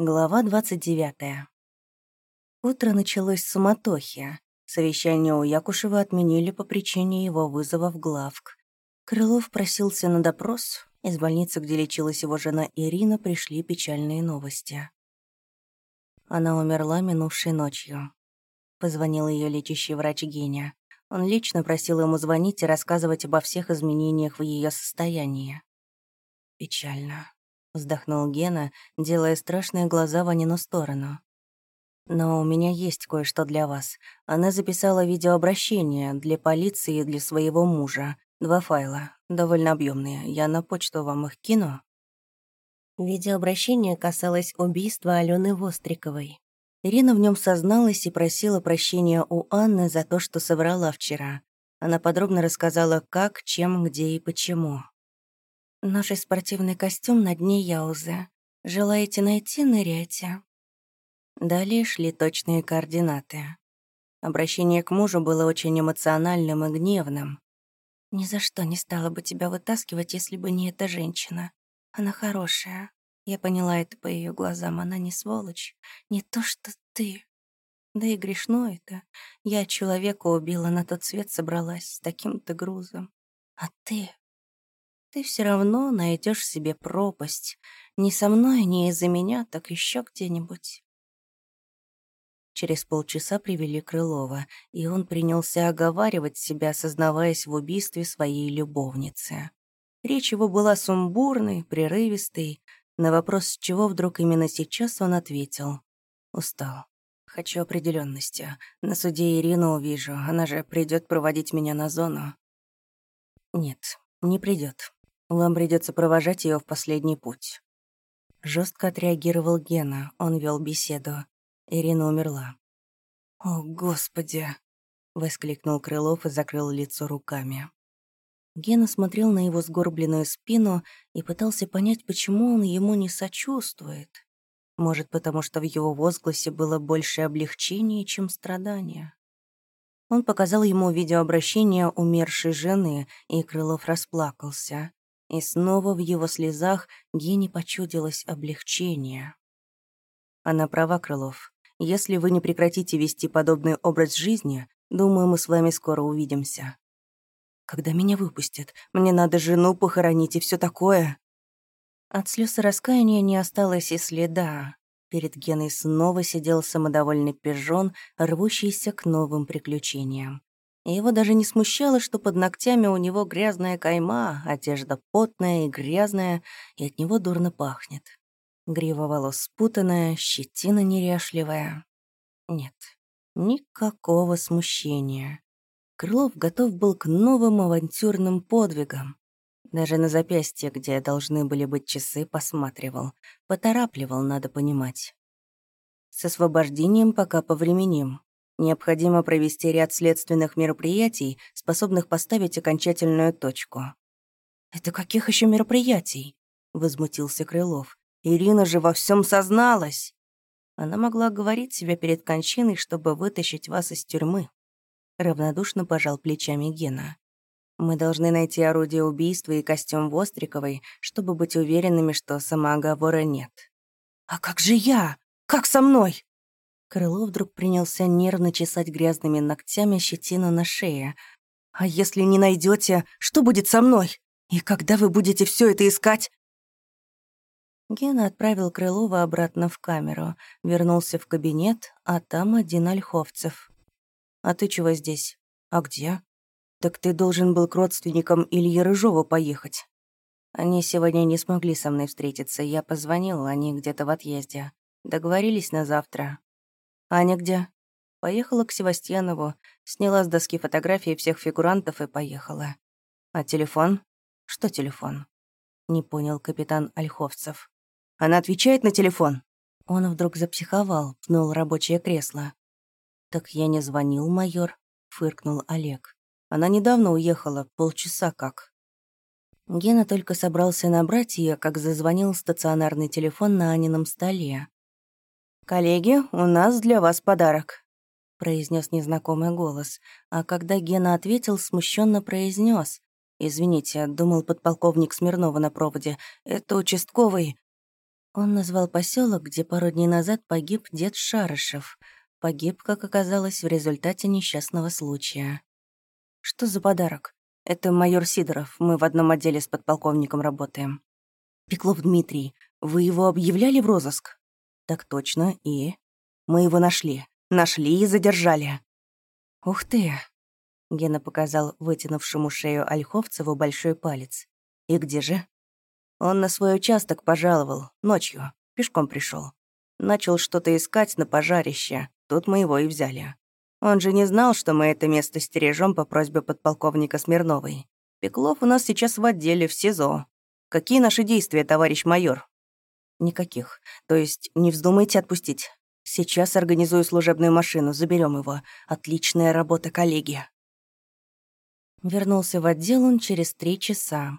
Глава 29. Утро началось с суматохи. Совещание у Якушева отменили по причине его вызова в главк. Крылов просился на допрос. Из больницы, где лечилась его жена Ирина, пришли печальные новости. Она умерла минувшей ночью. Позвонил ее лечащий врач Геня. Он лично просил ему звонить и рассказывать обо всех изменениях в ее состоянии. Печально вздохнул Гена, делая страшные глаза в Анину сторону. «Но у меня есть кое-что для вас. Она записала видеообращение для полиции и для своего мужа. Два файла, довольно объемные. Я на почту вам их кину». Видеообращение касалось убийства Алены Востриковой. Ирина в нем созналась и просила прощения у Анны за то, что соврала вчера. Она подробно рассказала, как, чем, где и почему. Наш спортивный костюм на дне Яузы. Желаете найти, ныряйте». Далее шли точные координаты. Обращение к мужу было очень эмоциональным и гневным. «Ни за что не стала бы тебя вытаскивать, если бы не эта женщина. Она хорошая. Я поняла это по ее глазам. Она не сволочь. Не то, что ты. Да и грешно это. Я человека убила, на тот свет собралась с таким-то грузом. А ты ты все равно найдешь себе пропасть. Не со мной, не из-за меня, так еще где-нибудь. Через полчаса привели Крылова, и он принялся оговаривать себя, сознаваясь в убийстве своей любовницы. Речь его была сумбурной, прерывистой. На вопрос, с чего вдруг именно сейчас, он ответил. «Устал. Хочу определенности. На суде Ирину увижу, она же придет проводить меня на зону». «Нет, не придет. Вам придется провожать ее в последний путь. Жестко отреагировал Гена, он вел беседу. Ирина умерла. «О, Господи!» — воскликнул Крылов и закрыл лицо руками. Гена смотрел на его сгорбленную спину и пытался понять, почему он ему не сочувствует. Может, потому что в его возгласе было больше облегчения, чем страдания. Он показал ему видеообращение умершей жены, и Крылов расплакался. И снова в его слезах Гене почудилось облегчение. Она права, Крылов. Если вы не прекратите вести подобный образ жизни, думаю, мы с вами скоро увидимся. Когда меня выпустят, мне надо жену похоронить и все такое. От слез и раскаяния не осталось и следа. Перед Геной снова сидел самодовольный пижон, рвущийся к новым приключениям его даже не смущало, что под ногтями у него грязная кайма, одежда потная и грязная, и от него дурно пахнет. Грива волос спутанная, щетина неряшливая. Нет, никакого смущения. Крылов готов был к новым авантюрным подвигам. Даже на запястье, где должны были быть часы, посматривал. Поторапливал, надо понимать. С освобождением пока повременим. Необходимо провести ряд следственных мероприятий, способных поставить окончательную точку. «Это каких еще мероприятий?» — возмутился Крылов. «Ирина же во всем созналась!» Она могла говорить себя перед кончиной, чтобы вытащить вас из тюрьмы. Равнодушно пожал плечами Гена. Мы должны найти орудие убийства и костюм Востриковой, чтобы быть уверенными, что самооговора нет. «А как же я? Как со мной?» Крылов вдруг принялся нервно чесать грязными ногтями щетину на шее. «А если не найдете, что будет со мной? И когда вы будете все это искать?» Гена отправил Крылова обратно в камеру, вернулся в кабинет, а там один Ольховцев. «А ты чего здесь? А где?» «Так ты должен был к родственникам Ильи Рыжова поехать». Они сегодня не смогли со мной встретиться. Я позвонил, они где-то в отъезде. Договорились на завтра. Аня где? Поехала к Севастьянову, сняла с доски фотографии всех фигурантов и поехала. А телефон? Что телефон? Не понял капитан Ольховцев. Она отвечает на телефон. Он вдруг запсиховал, пнул рабочее кресло. «Так я не звонил, майор», — фыркнул Олег. «Она недавно уехала, полчаса как». Гена только собрался набрать ее, как зазвонил стационарный телефон на Анином столе. «Коллеги, у нас для вас подарок», — произнес незнакомый голос, а когда Гена ответил, смущенно произнес: «Извините, думал подполковник Смирнова на проводе. Это участковый». Он назвал поселок, где пару дней назад погиб дед Шарышев. Погиб, как оказалось, в результате несчастного случая. Что за подарок? Это майор Сидоров. Мы в одном отделе с подполковником работаем. Пеклов Дмитрий, вы его объявляли в розыск? Так точно, и... Мы его нашли. Нашли и задержали. Ух ты! Гена показал вытянувшему шею Ольховцеву большой палец. И где же? Он на свой участок пожаловал. Ночью. Пешком пришел. Начал что-то искать на пожарище. Тут мы его и взяли. Он же не знал, что мы это место стережем по просьбе подполковника Смирновой. Пеклов у нас сейчас в отделе, в СИЗО. Какие наши действия, товарищ майор? Никаких. То есть не вздумайте отпустить. Сейчас организую служебную машину, заберем его. Отличная работа, коллеги. Вернулся в отдел он через три часа.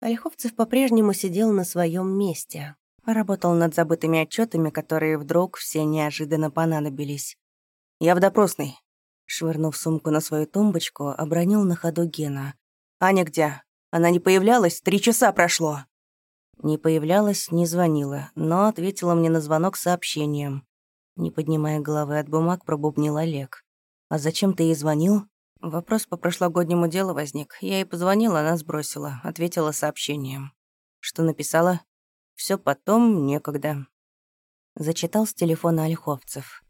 Ольховцев по-прежнему сидел на своем месте. Работал над забытыми отчетами, которые вдруг все неожиданно понадобились. «Я в допросной», — швырнув сумку на свою тумбочку, обронил на ходу Гена. «Аня где? Она не появлялась? Три часа прошло!» Не появлялась, не звонила, но ответила мне на звонок сообщением. Не поднимая головы от бумаг, пробубнил Олег. «А зачем ты ей звонил?» Вопрос по прошлогоднему делу возник. Я ей позвонила, она сбросила, ответила сообщением. Что написала? Все потом, некогда. Зачитал с телефона Ольховцев.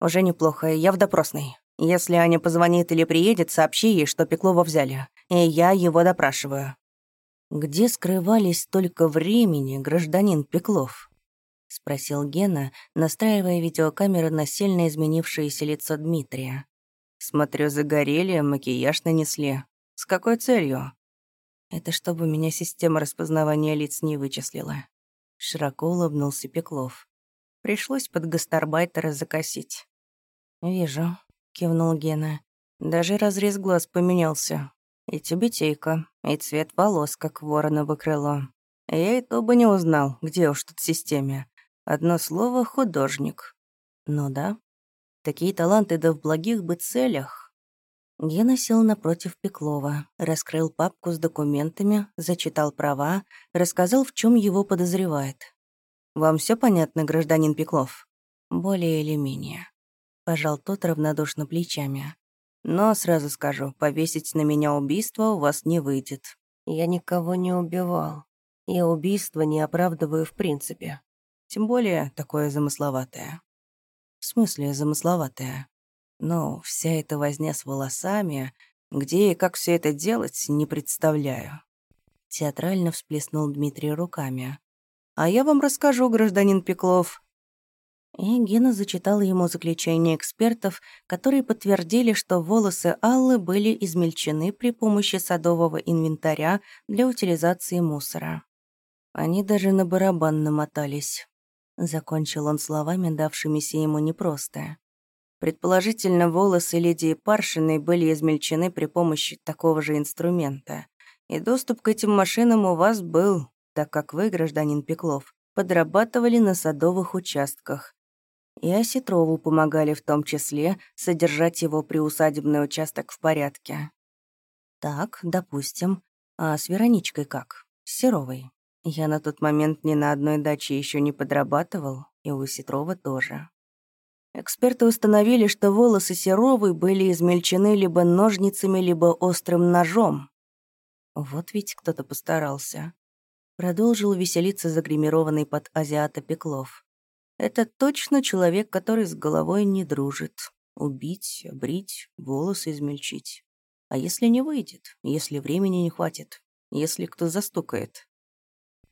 «Уже неплохо, я в допросной. Если Аня позвонит или приедет, сообщи ей, что Пеклова взяли, и я его допрашиваю». «Где скрывались столько времени, гражданин Пеклов?» — спросил Гена, настраивая видеокамеру на сильно изменившееся лицо Дмитрия. «Смотрю, загорели, макияж нанесли. С какой целью?» «Это чтобы меня система распознавания лиц не вычислила». Широко улыбнулся Пеклов. Пришлось под гастарбайтера закосить. «Вижу», — кивнул Гена. «Даже разрез глаз поменялся. И тюбетейка, и цвет волос, как вороново крыло. Я и то бы не узнал, где уж тут в системе. Одно слово — художник. Ну да, такие таланты да в благих бы целях». Гена сел напротив Пеклова, раскрыл папку с документами, зачитал права, рассказал, в чем его подозревает. «Вам все понятно, гражданин Пеклов?» «Более или менее», — пожал тот равнодушно плечами. «Но сразу скажу, повесить на меня убийство у вас не выйдет. Я никого не убивал. Я убийство не оправдываю в принципе. Тем более такое замысловатое». «В смысле замысловатое?» «Ну, вся эта возня с волосами, где и как все это делать, не представляю». Театрально всплеснул Дмитрий руками. А я вам расскажу, гражданин Пеклов». И Гена зачитала ему заключение экспертов, которые подтвердили, что волосы Аллы были измельчены при помощи садового инвентаря для утилизации мусора. Они даже на барабан намотались. Закончил он словами, давшимися ему непросто. Предположительно, волосы леди Паршиной были измельчены при помощи такого же инструмента. И доступ к этим машинам у вас был, так как вы, гражданин Пеклов, подрабатывали на садовых участках. И Осетрову помогали в том числе содержать его приусадебный участок в порядке. Так, допустим. А с Вероничкой как? С Серовой. Я на тот момент ни на одной даче еще не подрабатывал, и у Сетрова тоже. Эксперты установили, что волосы Серовой были измельчены либо ножницами, либо острым ножом. Вот ведь кто-то постарался. Продолжил веселиться загримированный под азиата Пеклов. Это точно человек, который с головой не дружит. Убить, обрить, волосы измельчить. А если не выйдет? Если времени не хватит? Если кто застукает?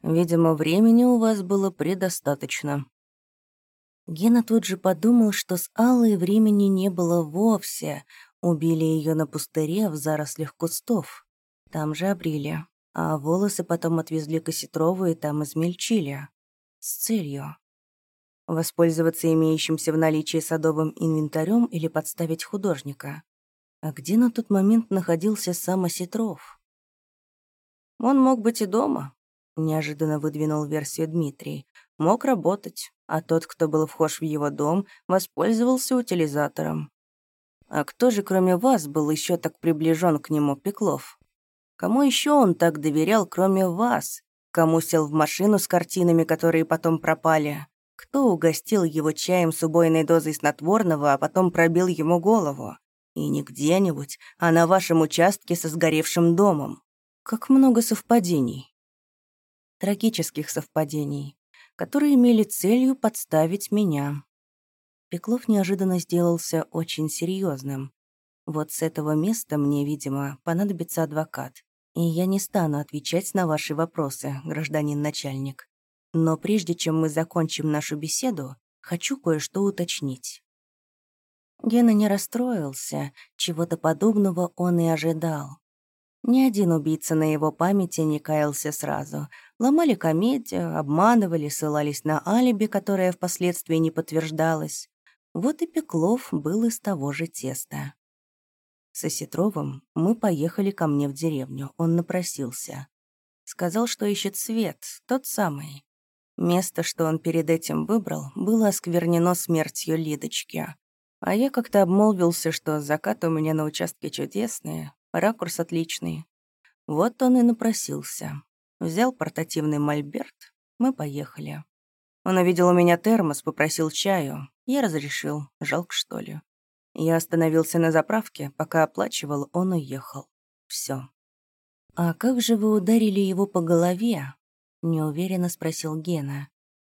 Видимо, времени у вас было предостаточно. Гена тут же подумал, что с Аллой времени не было вовсе. Убили ее на пустыре в зарослях кустов. Там же обрили а волосы потом отвезли к Осетрову и там измельчили. С целью. Воспользоваться имеющимся в наличии садовым инвентарем или подставить художника. А где на тот момент находился сам Осетров? Он мог быть и дома, неожиданно выдвинул версию Дмитрий. Мог работать, а тот, кто был вхож в его дом, воспользовался утилизатором. А кто же, кроме вас, был еще так приближен к нему, Пеклов? Кому еще он так доверял, кроме вас? кому сел в машину с картинами, которые потом пропали, кто угостил его чаем с убойной дозой снотворного, а потом пробил ему голову. И не где-нибудь, а на вашем участке со сгоревшим домом. Как много совпадений. Трагических совпадений, которые имели целью подставить меня. Пеклов неожиданно сделался очень серьезным. Вот с этого места мне, видимо, понадобится адвокат. И я не стану отвечать на ваши вопросы, гражданин начальник. Но прежде чем мы закончим нашу беседу, хочу кое-что уточнить. Гена не расстроился, чего-то подобного он и ожидал. Ни один убийца на его памяти не каялся сразу. Ломали комедию, обманывали, ссылались на алиби, которое впоследствии не подтверждалось. Вот и Пеклов был из того же теста. С Осетровым мы поехали ко мне в деревню, он напросился. Сказал, что ищет свет, тот самый. Место, что он перед этим выбрал, было осквернено смертью Лидочки. А я как-то обмолвился, что закат у меня на участке чудесный, ракурс отличный. Вот он и напросился. Взял портативный мольберт, мы поехали. Он увидел у меня термос, попросил чаю. Я разрешил, жалко что ли. Я остановился на заправке, пока оплачивал, он уехал. Все. «А как же вы ударили его по голове?» — неуверенно спросил Гена.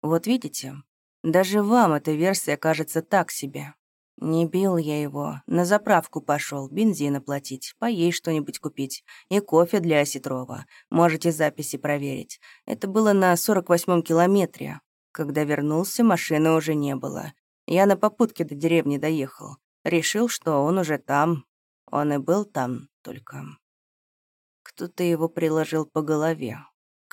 «Вот видите, даже вам эта версия кажется так себе. Не бил я его, на заправку пошел, бензина платить, поесть что-нибудь купить и кофе для Осетрова. Можете записи проверить. Это было на 48-м километре. Когда вернулся, машины уже не было. Я на попутке до деревни доехал. Решил, что он уже там. Он и был там, только... Кто-то его приложил по голове.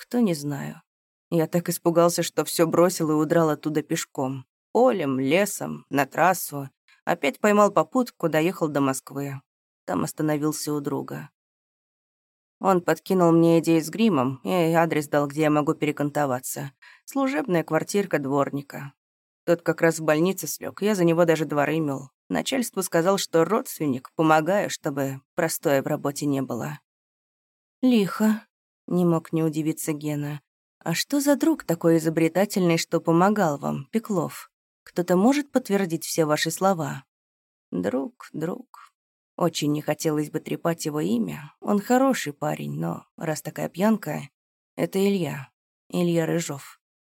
Кто, не знаю. Я так испугался, что все бросил и удрал оттуда пешком. Полем, лесом, на трассу. Опять поймал попутку, доехал до Москвы. Там остановился у друга. Он подкинул мне идею с гримом и адрес дал, где я могу перекантоваться. Служебная квартирка дворника. Тот как раз в больнице слег, я за него даже дворы мел. Начальству сказал, что родственник, помогаю, чтобы простоя в работе не было. «Лихо», — не мог не удивиться Гена. «А что за друг такой изобретательный, что помогал вам, Пеклов? Кто-то может подтвердить все ваши слова?» «Друг, друг». Очень не хотелось бы трепать его имя. Он хороший парень, но раз такая пьянка, это Илья, Илья Рыжов.